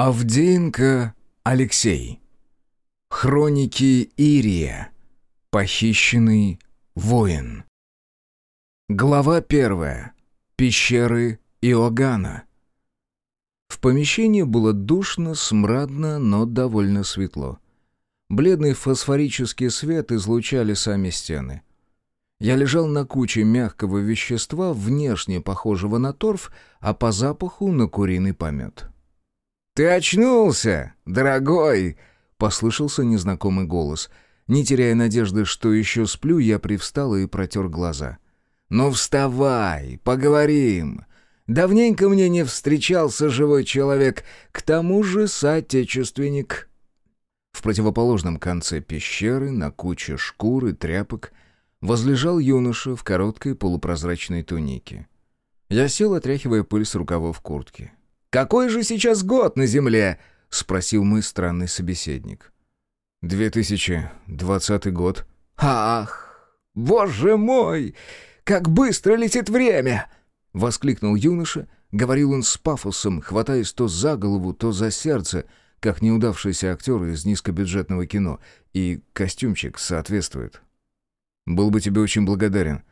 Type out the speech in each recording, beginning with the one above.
Авдеенко Алексей. Хроники Ирия. Похищенный воин. Глава первая. Пещеры Иоганна. В помещении было душно, смрадно, но довольно светло. Бледный фосфорический свет излучали сами стены. Я лежал на куче мягкого вещества, внешне похожего на торф, а по запаху на куриный помет. «Ты очнулся, дорогой!» — послышался незнакомый голос. Не теряя надежды, что еще сплю, я привстал и протер глаза. «Ну вставай, поговорим!» Давненько мне не встречался живой человек, к тому же соотечественник. В противоположном конце пещеры, на куче шкур и тряпок, возлежал юноша в короткой полупрозрачной тунике. Я сел, отряхивая пыль с рукавов куртки. «Какой же сейчас год на Земле?» — спросил мой странный собеседник. «2020 год». «Ах, боже мой! Как быстро летит время!» — воскликнул юноша. Говорил он с пафосом, хватаясь то за голову, то за сердце, как неудавшийся актер из низкобюджетного кино, и костюмчик соответствует. «Был бы тебе очень благодарен,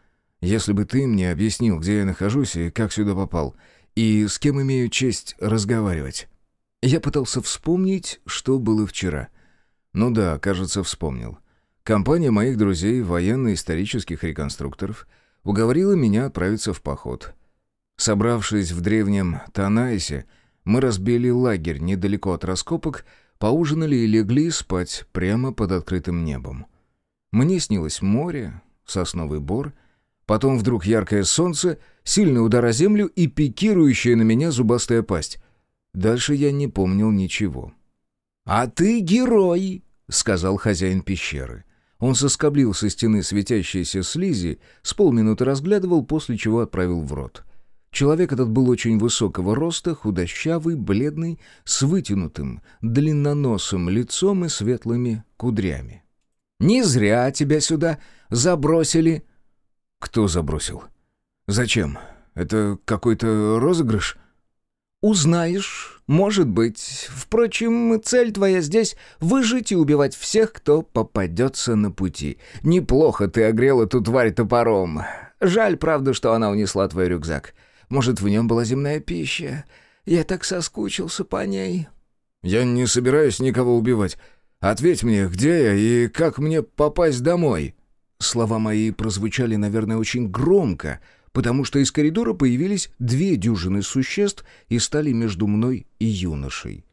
если бы ты мне объяснил, где я нахожусь и как сюда попал, и с кем имею честь разговаривать. Я пытался вспомнить, что было вчера. Ну да, кажется, вспомнил. Компания моих друзей, военно-исторических реконструкторов, уговорила меня отправиться в поход. Собравшись в древнем Танаисе, мы разбили лагерь недалеко от раскопок, поужинали и легли спать прямо под открытым небом. Мне снилось море, сосновый бор — Потом вдруг яркое солнце, сильный удар о землю и пикирующая на меня зубастая пасть. Дальше я не помнил ничего. «А ты герой!» — сказал хозяин пещеры. Он соскоблил со стены светящиеся слизи, с полминуты разглядывал, после чего отправил в рот. Человек этот был очень высокого роста, худощавый, бледный, с вытянутым, длинноносым лицом и светлыми кудрями. «Не зря тебя сюда забросили», «Кто забросил? Зачем? Это какой-то розыгрыш?» «Узнаешь, может быть. Впрочем, цель твоя здесь — выжить и убивать всех, кто попадется на пути. Неплохо ты огрел эту тварь топором. Жаль, правда, что она унесла твой рюкзак. Может, в нем была земная пища. Я так соскучился по ней». «Я не собираюсь никого убивать. Ответь мне, где я и как мне попасть домой?» Слова мои прозвучали, наверное, очень громко, потому что из коридора появились две дюжины существ и стали между мной и юношей.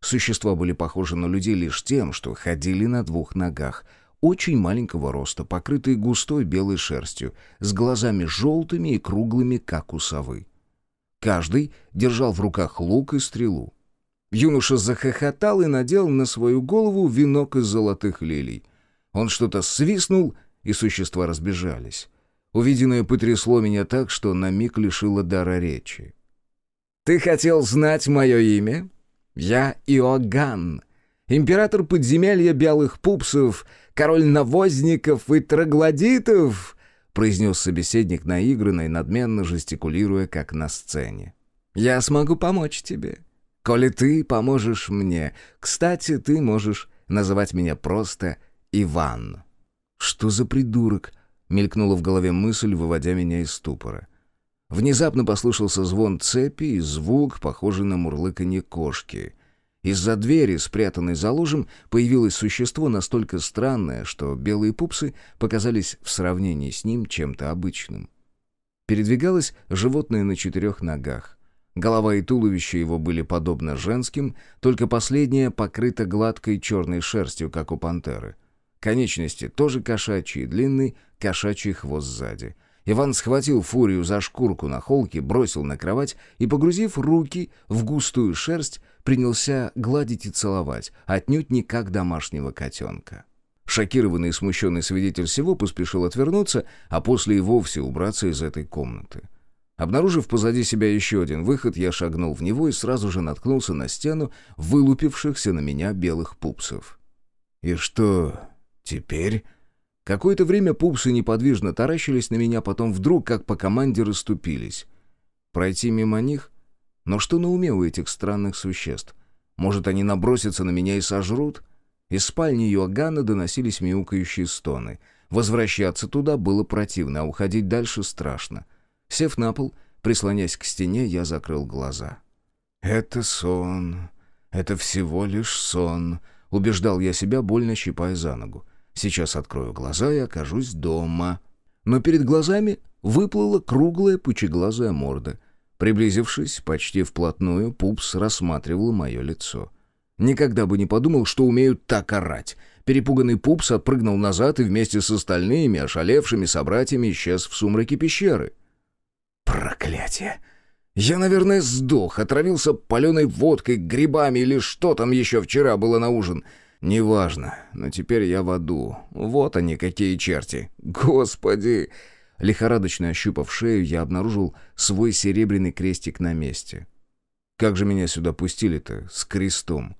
Существа были похожи на людей лишь тем, что ходили на двух ногах, очень маленького роста, покрытые густой белой шерстью, с глазами желтыми и круглыми, как у совы. Каждый держал в руках лук и стрелу. Юноша захохотал и надел на свою голову венок из золотых лилий. Он что-то свистнул — и существа разбежались. Увиденное потрясло меня так, что на миг лишило дара речи. «Ты хотел знать мое имя? Я Иоганн, император подземелья белых пупсов, король навозников и троглодитов», произнес собеседник наигранно и надменно жестикулируя, как на сцене. «Я смогу помочь тебе, коли ты поможешь мне. Кстати, ты можешь называть меня просто Иван». «Что за придурок?» — мелькнула в голове мысль, выводя меня из ступора. Внезапно послышался звон цепи и звук, похожий на мурлыканье кошки. Из-за двери, спрятанной за ложем, появилось существо настолько странное, что белые пупсы показались в сравнении с ним чем-то обычным. Передвигалось животное на четырех ногах. Голова и туловище его были подобно женским, только последнее покрыто гладкой черной шерстью, как у пантеры. Конечности тоже кошачьи, длинный кошачий хвост сзади. Иван схватил фурию за шкурку на холке, бросил на кровать и, погрузив руки в густую шерсть, принялся гладить и целовать, отнюдь не как домашнего котенка. Шокированный и смущенный свидетель всего поспешил отвернуться, а после и вовсе убраться из этой комнаты. Обнаружив позади себя еще один выход, я шагнул в него и сразу же наткнулся на стену вылупившихся на меня белых пупсов. «И что, Теперь... Какое-то время пупсы неподвижно таращились на меня, потом вдруг, как по команде, расступились. Пройти мимо них? Но что на уме у этих странных существ? Может, они набросятся на меня и сожрут? Из спальни Иоганна доносились мяукающие стоны. Возвращаться туда было противно, а уходить дальше страшно. Сев на пол, прислонясь к стене, я закрыл глаза. «Это сон. Это всего лишь сон», — убеждал я себя, больно щипая за ногу. «Сейчас открою глаза и окажусь дома». Но перед глазами выплыла круглая пучеглазая морда. Приблизившись почти вплотную, Пупс рассматривал мое лицо. Никогда бы не подумал, что умеют так орать. Перепуганный Пупс отпрыгнул назад и вместе с остальными, ошалевшими собратьями, исчез в сумраке пещеры. «Проклятие!» Я, наверное, сдох, отравился паленой водкой, грибами или что там еще вчера было на ужин. Неважно, но теперь я в аду. Вот они, какие черти. Господи! Лихорадочно ощупав шею, я обнаружил свой серебряный крестик на месте. Как же меня сюда пустили-то, с крестом?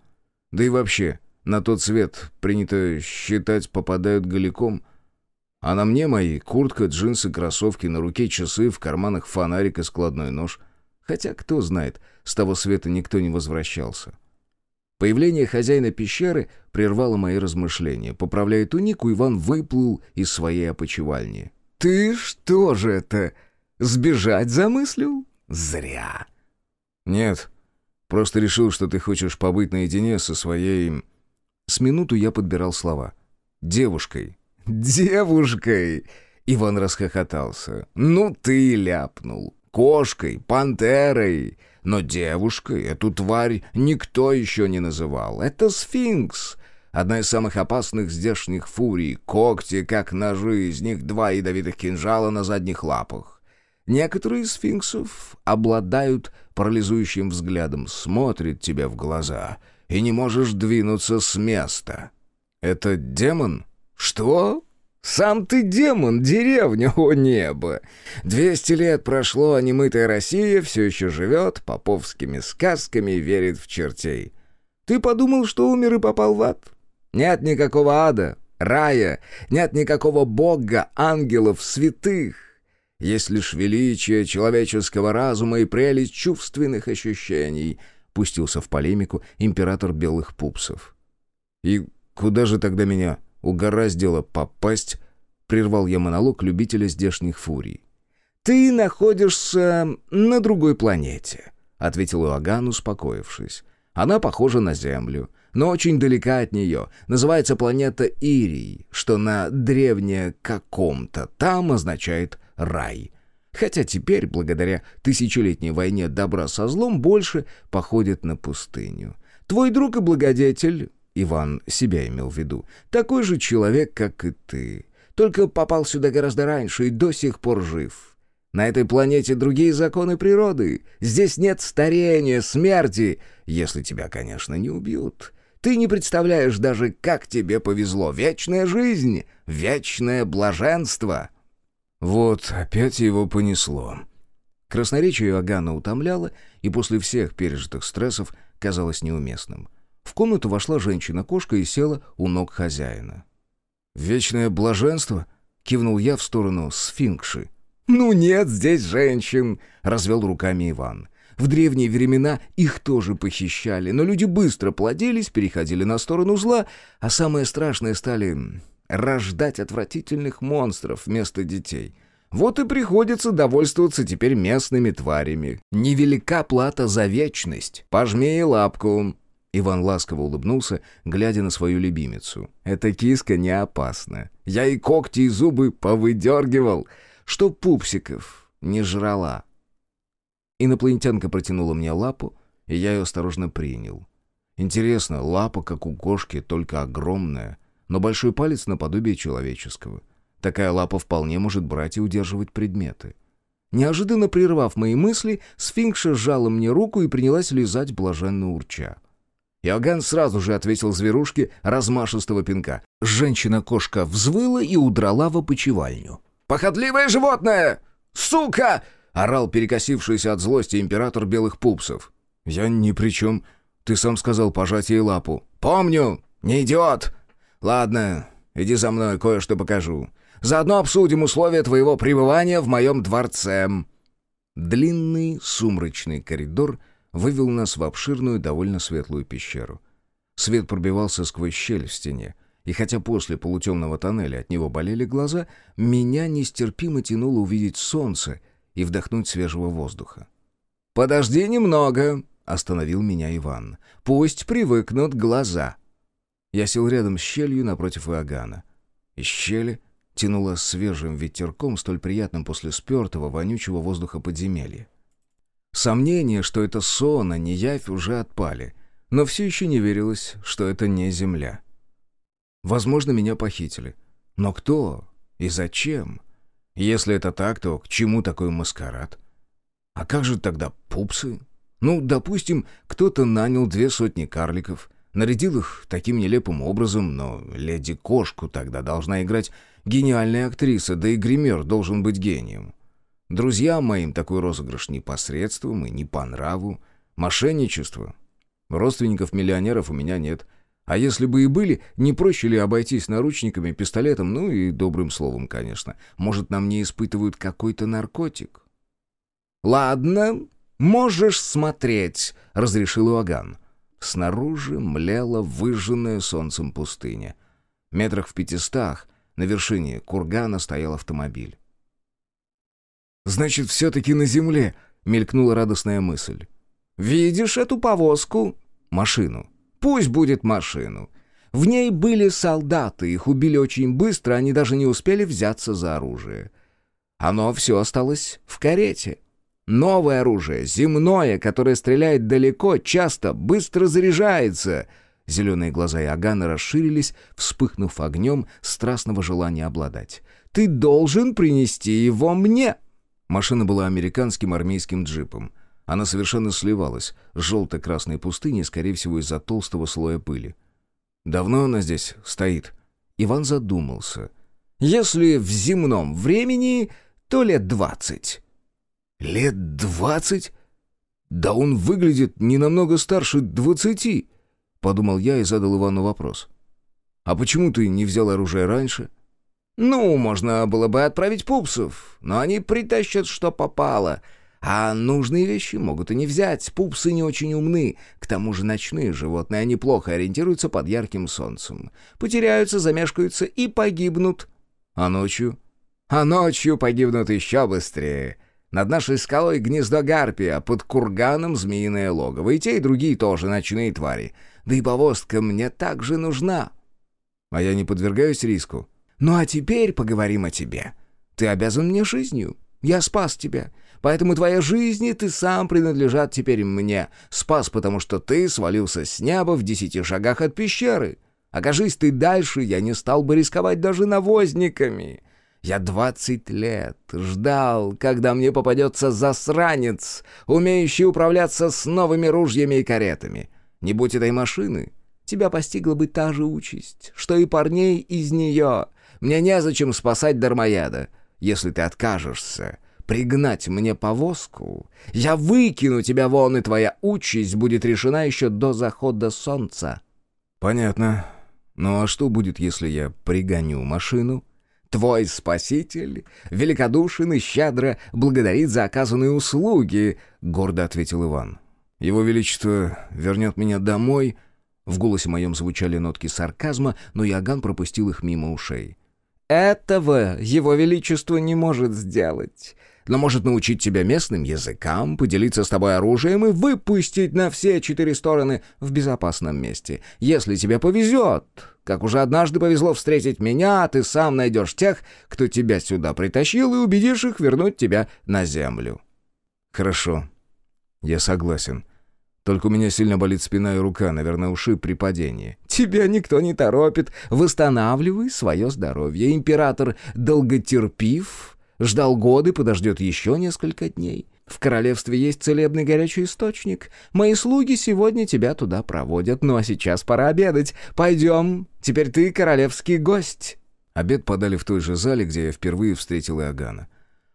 Да и вообще, на тот свет принято считать попадают голиком. А на мне мои куртка, джинсы, кроссовки, на руке часы, в карманах фонарик и складной нож. Хотя, кто знает, с того света никто не возвращался. Появление хозяина пещеры прервало мои размышления. Поправляя тунику, Иван выплыл из своей опочивальни. «Ты что же это, сбежать замыслил? Зря!» «Нет, просто решил, что ты хочешь побыть наедине со своей...» С минуту я подбирал слова. «Девушкой». «Девушкой!» Иван расхохотался. «Ну ты ляпнул. Кошкой, пантерой. Но девушкой эту тварь никто еще не называл. Это сфинкс. Одна из самых опасных здешних фурий. Когти, как ножи, из них два ядовитых кинжала на задних лапах. Некоторые из сфинксов обладают парализующим взглядом, смотрят тебе в глаза, и не можешь двинуться с места. Это демон? Что? Сам ты демон, деревня, о небо! Двести лет прошло, а немытая Россия все еще живет, поповскими сказками верит в чертей. Ты подумал, что умер и попал в ад? Нет никакого ада, рая, нет никакого бога, ангелов, святых. Есть лишь величие человеческого разума и прелесть чувственных ощущений, пустился в полемику император белых пупсов. И куда же тогда меня угораздило попасть, прервал я монолог любителя здешних фурий. «Ты находишься на другой планете», — ответил Иоганн, успокоившись. «Она похожа на Землю, но очень далека от нее. Называется планета Ирий, что на древнее каком-то там означает «рай». Хотя теперь, благодаря тысячелетней войне добра со злом, больше походит на пустыню. Твой друг и благодетель, Иван себя имел в виду, такой же человек, как и ты. Только попал сюда гораздо раньше и до сих пор жив. На этой планете другие законы природы. Здесь нет старения, смерти, если тебя, конечно, не убьют. Ты не представляешь даже, как тебе повезло. Вечная жизнь, вечное блаженство. Вот опять его понесло. Красноречие Агана утомляло, и после всех пережитых стрессов казалось неуместным. В комнату вошла женщина-кошка и села у ног хозяина. «Вечное блаженство?» — кивнул я в сторону сфинкши. «Ну нет здесь женщин!» — развел руками Иван. В древние времена их тоже похищали, но люди быстро плодились, переходили на сторону зла, а самое страшное стали рождать отвратительных монстров вместо детей. Вот и приходится довольствоваться теперь местными тварями. Невелика плата за вечность. Пожми лапку. Иван ласково улыбнулся, глядя на свою любимицу. «Эта киска не опасна. Я и когти, и зубы повыдергивал, что пупсиков не жрала». Инопланетянка протянула мне лапу, и я ее осторожно принял. Интересно, лапа, как у кошки, только огромная, но большой палец наподобие человеческого. Такая лапа вполне может брать и удерживать предметы. Неожиданно прервав мои мысли, сфинкша сжала мне руку и принялась лизать блаженно урча. Иоганн сразу же ответил зверушке размашистого пинка. Женщина-кошка взвыла и удрала в опочивальню. «Походливое животное! Сука!» — орал перекосившийся от злости император белых пупсов. «Я ни при чем. Ты сам сказал пожать ей лапу». «Помню! Не идиот! Ладно, иди за мной, кое-что покажу. Заодно обсудим условия твоего пребывания в моем дворце». Длинный сумрачный коридор — вывел нас в обширную, довольно светлую пещеру. Свет пробивался сквозь щель в стене, и хотя после полутемного тоннеля от него болели глаза, меня нестерпимо тянуло увидеть солнце и вдохнуть свежего воздуха. «Подожди немного», — остановил меня Иван. «Пусть привыкнут глаза». Я сел рядом с щелью напротив Иоганна. Из щели тянуло свежим ветерком, столь приятным после спертого, вонючего воздуха подземелья. Сомнения, что это сон, а не явь, уже отпали, но все еще не верилось, что это не земля. Возможно, меня похитили. Но кто и зачем? Если это так, то к чему такой маскарад? А как же тогда пупсы? Ну, допустим, кто-то нанял две сотни карликов, нарядил их таким нелепым образом, но леди-кошку тогда должна играть гениальная актриса, да и гример должен быть гением. Друзьям моим такой розыгрыш не посредством и не по нраву. Мошенничество. Родственников миллионеров у меня нет. А если бы и были, не проще ли обойтись наручниками, пистолетом, ну и добрым словом, конечно. Может, нам не испытывают какой-то наркотик? «Ладно, можешь смотреть», — разрешил Иоганн. Снаружи млела выжженная солнцем пустыня. Метрах в пятистах на вершине кургана стоял автомобиль. «Значит, все-таки на земле», — мелькнула радостная мысль. «Видишь эту повозку?» «Машину». «Пусть будет машину». В ней были солдаты, их убили очень быстро, они даже не успели взяться за оружие. Оно все осталось в карете. Новое оружие, земное, которое стреляет далеко, часто, быстро заряжается. Зеленые глаза Иоганна расширились, вспыхнув огнем страстного желания обладать. «Ты должен принести его мне!» Машина была американским армейским джипом. Она совершенно сливалась с желто-красной пустыней, скорее всего, из-за толстого слоя пыли. «Давно она здесь стоит?» Иван задумался. «Если в земном времени, то лет двадцать». «Лет двадцать? Да он выглядит не намного старше двадцати», — подумал я и задал Ивану вопрос. «А почему ты не взял оружие раньше?» Ну, можно было бы отправить пупсов, но они притащат, что попало. А нужные вещи могут и не взять. Пупсы не очень умны. К тому же ночные животные, они плохо ориентируются под ярким солнцем. Потеряются, замешкаются и погибнут. А ночью? А ночью погибнут еще быстрее. Над нашей скалой гнездо гарпия, под курганом змеиное логово. И те, и другие тоже ночные твари. Да и повозка мне также нужна. А я не подвергаюсь риску? Ну а теперь поговорим о тебе. Ты обязан мне жизнью. Я спас тебя. Поэтому твоя жизнь и ты сам принадлежат теперь мне. Спас, потому что ты свалился с неба в десяти шагах от пещеры. Окажись ты дальше, я не стал бы рисковать даже навозниками. Я двадцать лет ждал, когда мне попадется засранец, умеющий управляться с новыми ружьями и каретами. Не будь этой машины, тебя постигла бы та же участь, что и парней из нее — мне незачем спасать Дармояда. Если ты откажешься пригнать мне повозку, я выкину тебя вон, и твоя участь будет решена еще до захода солнца». «Понятно. Ну а что будет, если я пригоню машину?» «Твой спаситель великодушен и щедро благодарит за оказанные услуги», — гордо ответил Иван. «Его Величество вернет меня домой», — в голосе моем звучали нотки сарказма, но Яган пропустил их мимо ушей. Этого его величество не может сделать. Но может научить тебя местным языкам, поделиться с тобой оружием и выпустить на все четыре стороны в безопасном месте. Если тебе повезет, как уже однажды повезло встретить меня, ты сам найдешь тех, кто тебя сюда притащил, и убедишь их вернуть тебя на землю. Хорошо, я согласен. Только у меня сильно болит спина и рука, наверное, ушиб при падении. Тебя никто не торопит. Восстанавливай свое здоровье. Император долготерпив, ждал годы, подождет еще несколько дней. В королевстве есть целебный горячий источник. Мои слуги сегодня тебя туда проводят. Ну а сейчас пора обедать. Пойдем. Теперь ты королевский гость». Обед подали в той же зале, где я впервые встретил Иоганна.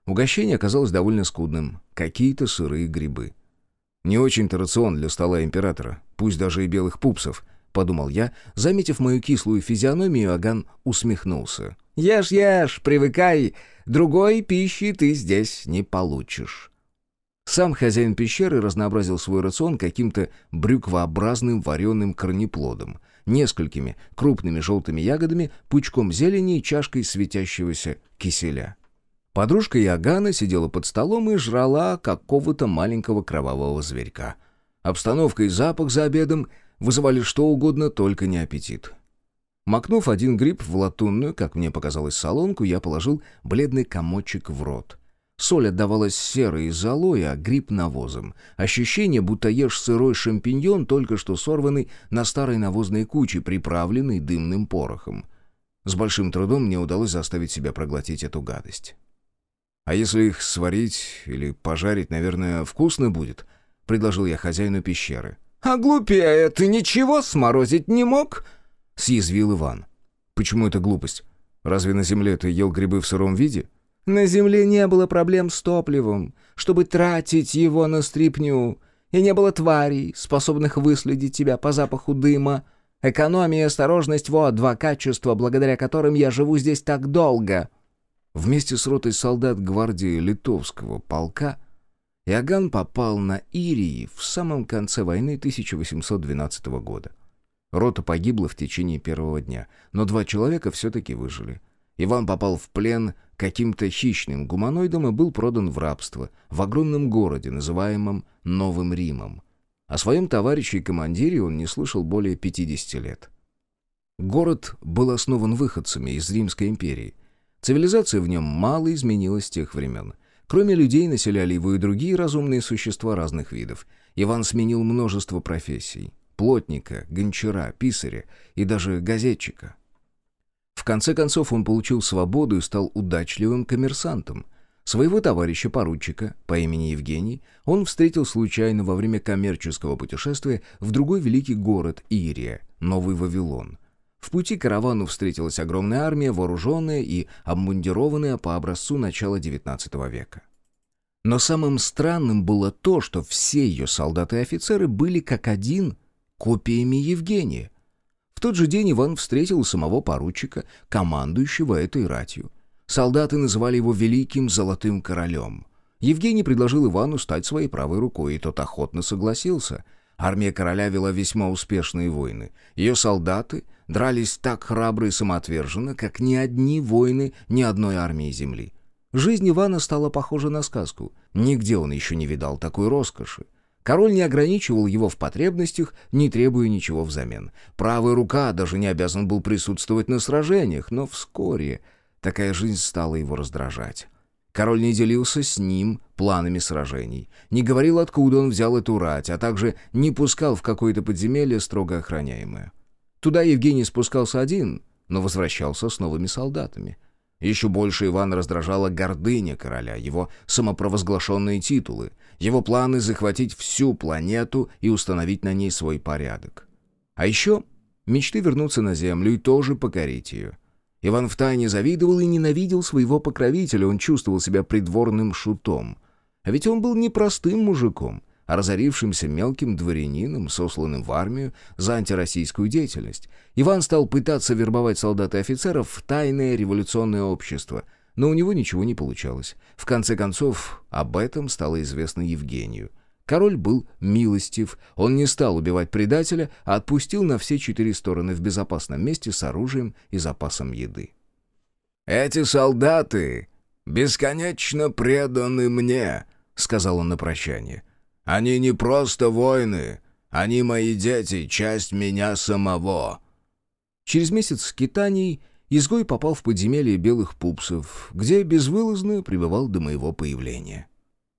Угощение оказалось довольно скудным. Какие-то сырые грибы. Не очень-то рацион для стола императора, пусть даже и белых пупсов, подумал я, заметив мою кислую физиономию, Аган усмехнулся. Ешь, ешь, привыкай, другой пищи ты здесь не получишь. Сам хозяин пещеры разнообразил свой рацион каким-то брюквообразным вареным корнеплодом, несколькими крупными желтыми ягодами, пучком зелени и чашкой светящегося киселя. Подружка Ягана сидела под столом и жрала какого-то маленького кровавого зверька. Обстановка и запах за обедом вызывали что угодно, только не аппетит. Макнув один гриб в латунную, как мне показалось, солонку, я положил бледный комочек в рот. Соль отдавалась серой золой, а гриб навозом. Ощущение, будто ешь сырой шампиньон, только что сорванный на старой навозной куче, приправленный дымным порохом. С большим трудом мне удалось заставить себя проглотить эту гадость. «А если их сварить или пожарить, наверное, вкусно будет?» — предложил я хозяину пещеры. «А глупее ты ничего сморозить не мог?» — съязвил Иван. «Почему это глупость? Разве на земле ты ел грибы в сыром виде?» «На земле не было проблем с топливом, чтобы тратить его на стрипню, и не было тварей, способных выследить тебя по запаху дыма. Экономия и осторожность — вот два качества, благодаря которым я живу здесь так долго». Вместе с ротой солдат гвардии литовского полка Иоганн попал на Ирии в самом конце войны 1812 года. Рота погибла в течение первого дня, но два человека все-таки выжили. Иван попал в плен каким-то хищным гуманоидом и был продан в рабство в огромном городе, называемом Новым Римом. О своем товарище и командире он не слышал более 50 лет. Город был основан выходцами из Римской империи – Цивилизация в нем мало изменилась с тех времен. Кроме людей населяли его и другие разумные существа разных видов. Иван сменил множество профессий. Плотника, гончара, писаря и даже газетчика. В конце концов он получил свободу и стал удачливым коммерсантом. Своего товарища-поручика по имени Евгений он встретил случайно во время коммерческого путешествия в другой великий город Ирия, Новый Вавилон – в пути каравану встретилась огромная армия, вооруженная и обмундированная по образцу начала XIX века. Но самым странным было то, что все ее солдаты и офицеры были как один копиями Евгения. В тот же день Иван встретил самого поручика, командующего этой ратью. Солдаты называли его «Великим Золотым Королем». Евгений предложил Ивану стать своей правой рукой, и тот охотно согласился. Армия короля вела весьма успешные войны. Ее солдаты дрались так храбро и самоотверженно, как ни одни воины ни одной армии земли. Жизнь Ивана стала похожа на сказку. Нигде он еще не видал такой роскоши. Король не ограничивал его в потребностях, не требуя ничего взамен. Правая рука даже не обязан был присутствовать на сражениях, но вскоре такая жизнь стала его раздражать. Король не делился с ним планами сражений, не говорил, откуда он взял эту рать, а также не пускал в какое-то подземелье строго охраняемое. Туда Евгений спускался один, но возвращался с новыми солдатами. Еще больше Ивана раздражала гордыня короля, его самопровозглашенные титулы, его планы захватить всю планету и установить на ней свой порядок. А еще мечты вернуться на Землю и тоже покорить ее. Иван втайне завидовал и ненавидел своего покровителя, он чувствовал себя придворным шутом. А ведь он был непростым мужиком — разорившимся мелким дворянином, сосланным в армию за антироссийскую деятельность. Иван стал пытаться вербовать солдат и офицеров в тайное революционное общество, но у него ничего не получалось. В конце концов, об этом стало известно Евгению. Король был милостив, он не стал убивать предателя, а отпустил на все четыре стороны в безопасном месте с оружием и запасом еды. «Эти солдаты бесконечно преданы мне», — сказал он на прощание. Они не просто воины, они мои дети, часть меня самого». Через месяц скитаний изгой попал в подземелье белых пупсов, где безвылазно пребывал до моего появления.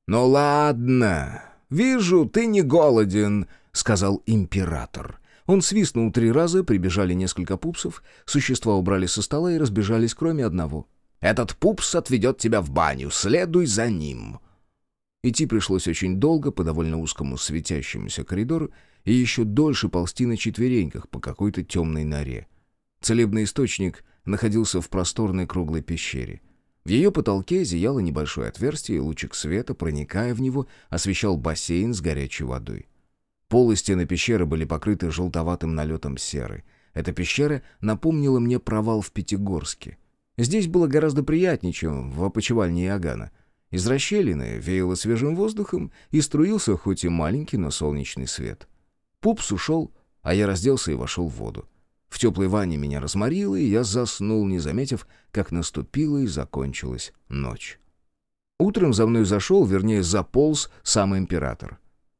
«Ну ладно, вижу, ты не голоден», — сказал император. Он свистнул три раза, прибежали несколько пупсов, существа убрали со стола и разбежались, кроме одного. «Этот пупс отведет тебя в баню, следуй за ним». Идти пришлось очень долго по довольно узкому светящемуся коридору и еще дольше ползти на четвереньках по какой-то темной норе. Целебный источник находился в просторной круглой пещере. В ее потолке зияло небольшое отверстие, и лучик света, проникая в него, освещал бассейн с горячей водой. Пол и стены пещеры были покрыты желтоватым налетом серы. Эта пещера напомнила мне провал в Пятигорске. Здесь было гораздо приятнее, чем в опочивальне Иоганна. Из расщелины веяло свежим воздухом и струился хоть и маленький, но солнечный свет. Пупс ушел, а я разделся и вошел в воду. В теплой ванне меня разморило, и я заснул, не заметив, как наступила и закончилась ночь. Утром за мной зашел, вернее, заполз сам император.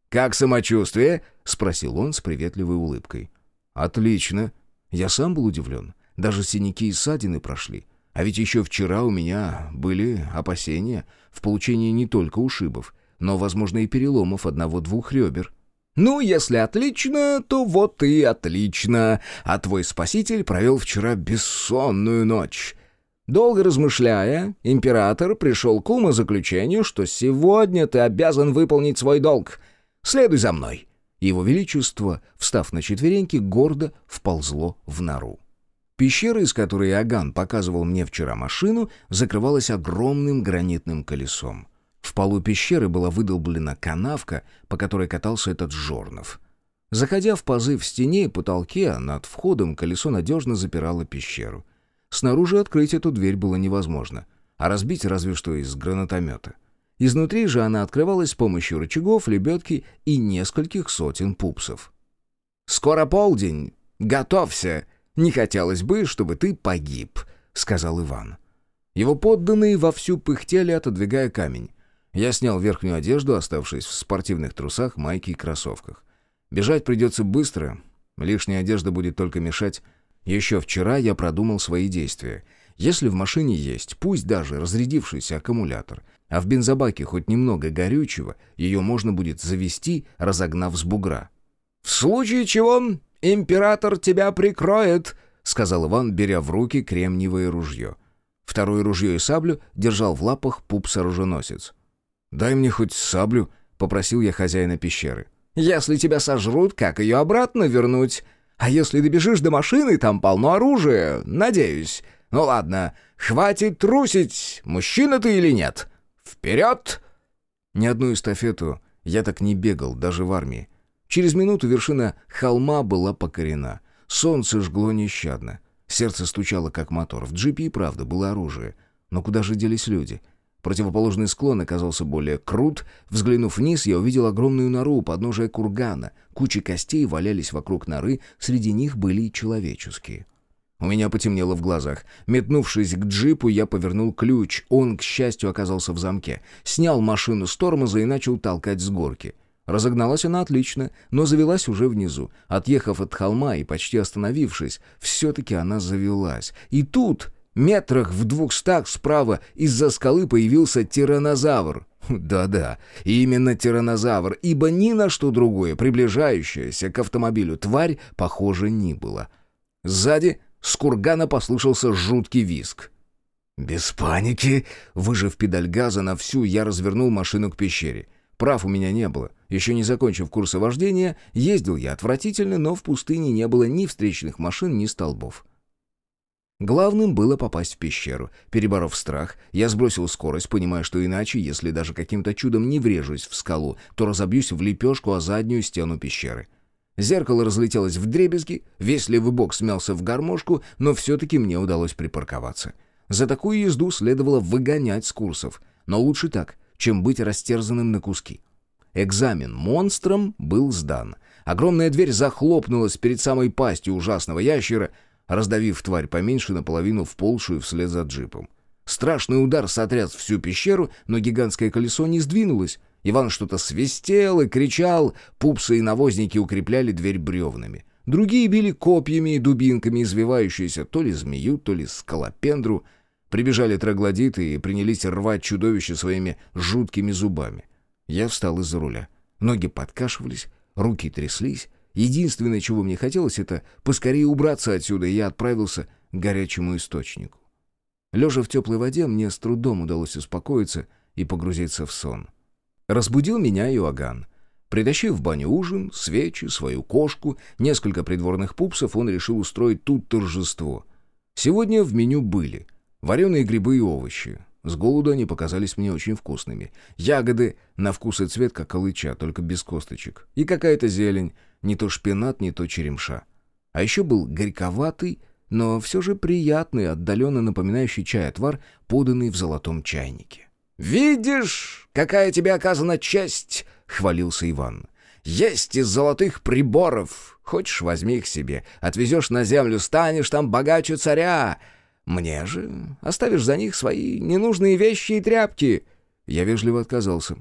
«Как самочувствие?» — спросил он с приветливой улыбкой. «Отлично». Я сам был удивлен. Даже синяки и ссадины прошли. А ведь еще вчера у меня были опасения в получении не только ушибов, но, возможно, и переломов одного-двух ребер. «Ну, если отлично, то вот и отлично. А твой спаситель провел вчера бессонную ночь». Долго размышляя, император пришел к умозаключению, что сегодня ты обязан выполнить свой долг. Следуй за мной. Его Величество, встав на четвереньки, гордо вползло в нору. Пещера, из которой Аган показывал мне вчера машину, закрывалась огромным гранитным колесом. В полу пещеры была выдолблена канавка, по которой катался этот Жорнов. Заходя в пазы в стене и потолке, над входом колесо надежно запирало пещеру. Снаружи открыть эту дверь было невозможно, а разбить разве что из гранатомета. Изнутри же она открывалась с помощью рычагов, лебедки и нескольких сотен пупсов. «Скоро полдень! Готовься!» «Не хотелось бы, чтобы ты погиб», — сказал Иван. Его подданные вовсю пыхтели, отодвигая камень. Я снял верхнюю одежду, оставшись в спортивных трусах, майке и кроссовках. Бежать придется быстро, лишняя одежда будет только мешать. Еще вчера я продумал свои действия. Если в машине есть, пусть даже разрядившийся аккумулятор, а в бензобаке хоть немного горючего, ее можно будет завести, разогнав с бугра. «В случае чего «Император тебя прикроет», — сказал Иван, беря в руки кремниевое ружье. Второе ружье и саблю держал в лапах пупс-оруженосец. «Дай мне хоть саблю», — попросил я хозяина пещеры. «Если тебя сожрут, как ее обратно вернуть? А если добежишь до машины, там полно оружия, надеюсь. Ну ладно, хватит трусить, мужчина ты или нет. Вперед!» Ни одну эстафету я так не бегал, даже в армии. Через минуту вершина холма была покорена. Солнце жгло нещадно. Сердце стучало, как мотор. В джипе и правда было оружие. Но куда же делись люди? Противоположный склон оказался более крут. Взглянув вниз, я увидел огромную нору у подножия кургана. Кучи костей валялись вокруг норы, среди них были и человеческие. У меня потемнело в глазах. Метнувшись к джипу, я повернул ключ. Он, к счастью, оказался в замке. Снял машину с тормоза и начал толкать с горки. Разогналась она отлично, но завелась уже внизу. Отъехав от холма и почти остановившись, все-таки она завелась. И тут, метрах в двухстах справа, из-за скалы появился тиранозавр. Да-да, именно тиранозавр, ибо ни на что другое, приближающееся к автомобилю тварь, похоже, не было. Сзади с кургана послышался жуткий визг. «Без паники!» Выжив педаль газа на всю, я развернул машину к пещере. Прав у меня не было. Еще не закончив курсы вождения, ездил я отвратительно, но в пустыне не было ни встречных машин, ни столбов. Главным было попасть в пещеру. Переборов страх, я сбросил скорость, понимая, что иначе, если даже каким-то чудом не врежусь в скалу, то разобьюсь в лепешку о заднюю стену пещеры. Зеркало разлетелось в дребезги, весь левый бок смялся в гармошку, но все-таки мне удалось припарковаться. За такую езду следовало выгонять с курсов. Но лучше так, чем быть растерзанным на куски. Экзамен монстром был сдан. Огромная дверь захлопнулась перед самой пастью ужасного ящера, раздавив тварь поменьше наполовину вползшую вслед за джипом. Страшный удар сотряс всю пещеру, но гигантское колесо не сдвинулось. Иван что-то свистел и кричал, пупсы и навозники укрепляли дверь бревнами. Другие били копьями и дубинками, извивающиеся то ли змею, то ли скалопендру. Прибежали троглодиты и принялись рвать чудовище своими жуткими зубами. Я встал из-за руля. Ноги подкашивались, руки тряслись. Единственное, чего мне хотелось, это поскорее убраться отсюда, и я отправился к горячему источнику. Лежа в теплой воде, мне с трудом удалось успокоиться и погрузиться в сон. Разбудил меня Иоганн. Притащив в баню ужин, свечи, свою кошку, несколько придворных пупсов, он решил устроить тут торжество. Сегодня в меню были вареные грибы и овощи, с голоду они показались мне очень вкусными. Ягоды на вкус и цвет, как алыча, только без косточек. И какая-то зелень, не то шпинат, не то черемша. А еще был горьковатый, но все же приятный, отдаленно напоминающий чай отвар, поданный в золотом чайнике. «Видишь, какая тебе оказана честь!» — хвалился Иван. «Есть из золотых приборов. Хочешь, возьми их себе. Отвезешь на землю, станешь там богаче царя. Мне же оставишь за них свои ненужные вещи и тряпки». Я вежливо отказался.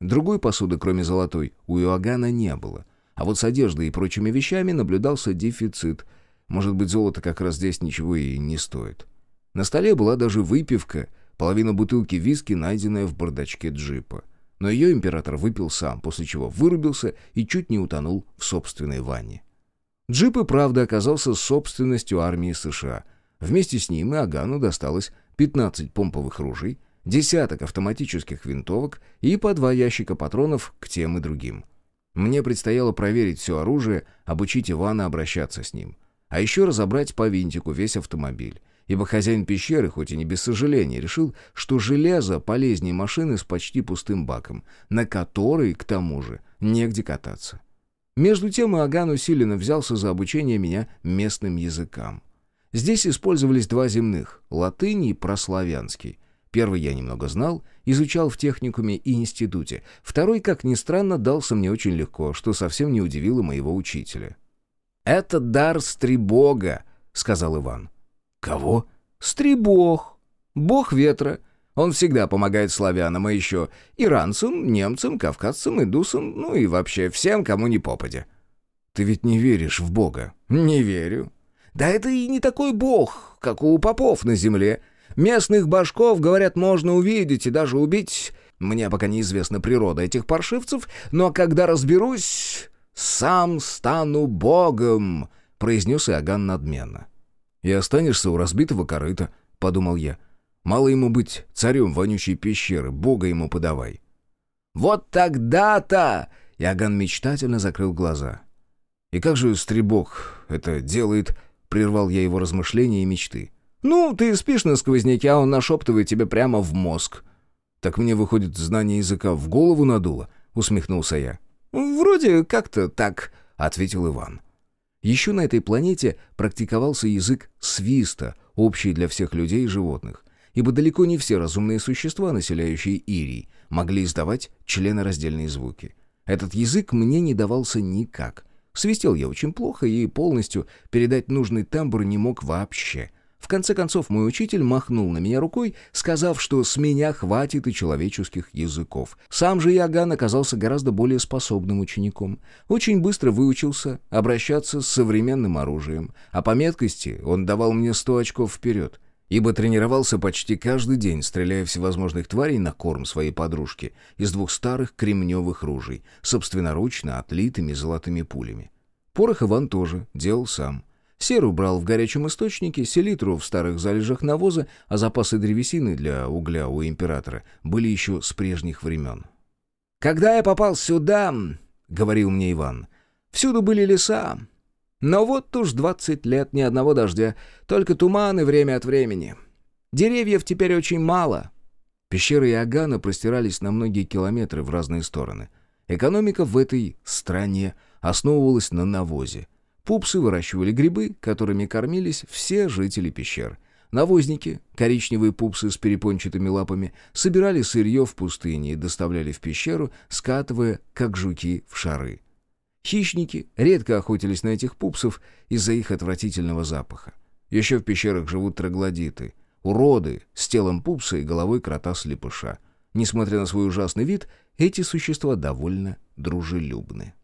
Другой посуды, кроме золотой, у Иоганна не было. А вот с одеждой и прочими вещами наблюдался дефицит. Может быть, золото как раз здесь ничего и не стоит. На столе была даже выпивка, половина бутылки виски, найденная в бардачке джипа. Но ее император выпил сам, после чего вырубился и чуть не утонул в собственной ванне. Джип и правда оказался собственностью армии США. Вместе с ним и Агану досталось 15 помповых ружей, десяток автоматических винтовок и по два ящика патронов к тем и другим. Мне предстояло проверить все оружие, обучить Ивана обращаться с ним. А еще разобрать по винтику весь автомобиль. Ибо хозяин пещеры, хоть и не без сожаления, решил, что железо полезнее машины с почти пустым баком, на который, к тому же, негде кататься. Между тем Иоганн усиленно взялся за обучение меня местным языкам. Здесь использовались два земных — латынь и прославянский — Первый я немного знал, изучал в техникуме и институте. Второй, как ни странно, дался мне очень легко, что совсем не удивило моего учителя. «Это дар Стрибога», — сказал Иван. «Кого?» «Стрибог. Бог ветра. Он всегда помогает славянам, а еще иранцам, немцам, кавказцам, индусам, ну и вообще всем, кому не попадя». «Ты ведь не веришь в Бога?» «Не верю. Да это и не такой бог, как у попов на земле. Местных башков, говорят, можно увидеть и даже убить. Мне пока неизвестна природа этих паршивцев, но когда разберусь, сам стану богом», — произнес Иоганн надменно. «И останешься у разбитого корыта», — подумал я. «Мало ему быть царем вонючей пещеры, бога ему подавай». «Вот тогда-то!» — Иоганн мечтательно закрыл глаза. «И как же Стребок это делает?» — прервал я его размышления и мечты. «Ну, ты спишь на сквозняке, а он нашептывает тебе прямо в мозг». «Так мне, выходит, знание языка в голову надуло?» — усмехнулся я. «Вроде как-то так», — ответил Иван. Еще на этой планете практиковался язык свиста, общий для всех людей и животных, ибо далеко не все разумные существа, населяющие Ирий, могли издавать членораздельные звуки. Этот язык мне не давался никак. Свистел я очень плохо и полностью передать нужный тамбур не мог вообще — в конце концов, мой учитель махнул на меня рукой, сказав, что с меня хватит и человеческих языков. Сам же Иоганн оказался гораздо более способным учеником. Очень быстро выучился обращаться с современным оружием, а по меткости он давал мне сто очков вперед, ибо тренировался почти каждый день, стреляя всевозможных тварей на корм своей подружки из двух старых кремневых ружей, собственноручно отлитыми золотыми пулями. Порох Иван тоже делал сам. Серу брал в горячем источнике, селитру в старых залежах навоза, а запасы древесины для угля у императора были еще с прежних времен. «Когда я попал сюда, — говорил мне Иван, — всюду были леса. Но вот уж двадцать лет ни одного дождя, только туманы время от времени. Деревьев теперь очень мало». Пещеры Иоганна простирались на многие километры в разные стороны. Экономика в этой стране основывалась на навозе — Пупсы выращивали грибы, которыми кормились все жители пещер. Навозники, коричневые пупсы с перепончатыми лапами, собирали сырье в пустыне и доставляли в пещеру, скатывая, как жуки, в шары. Хищники редко охотились на этих пупсов из-за их отвратительного запаха. Еще в пещерах живут троглодиты, уроды с телом пупса и головой крота-слепыша. Несмотря на свой ужасный вид, эти существа довольно дружелюбны.